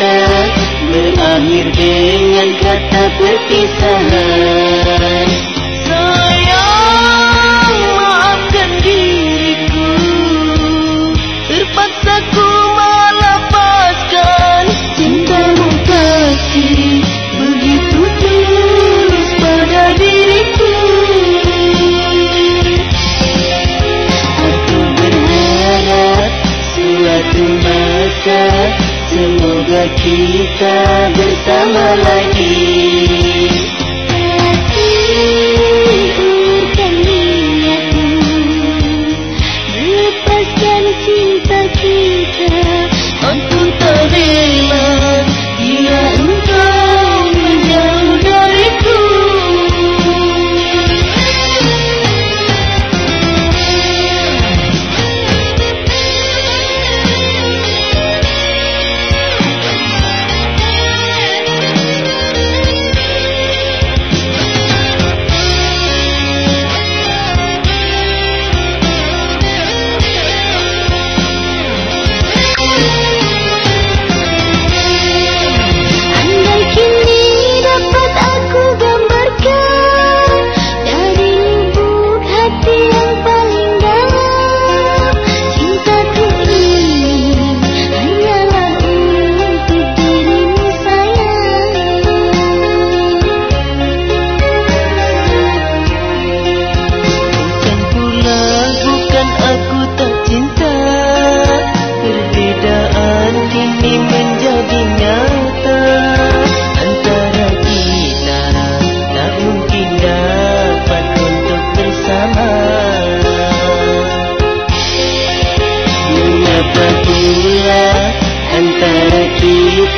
kita berakhir dengan kata perpisahan Sayang maafkan diriku. Terpaksa ku melepaskan Cintamu kasih. Begitu tulus pada diriku. Aku berharap suatu masa Semoga kita bersama lagi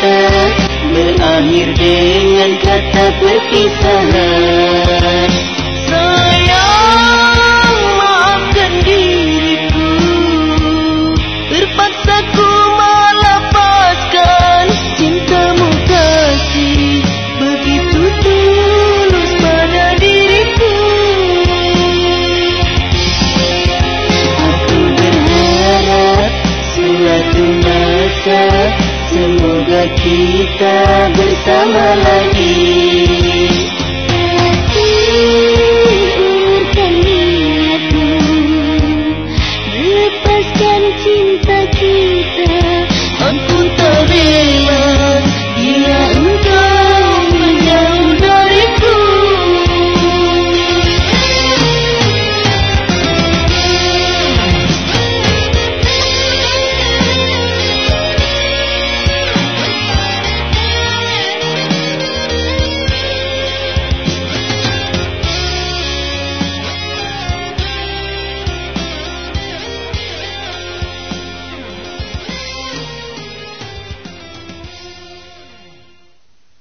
berakhir dengan kata perpisahan ी समल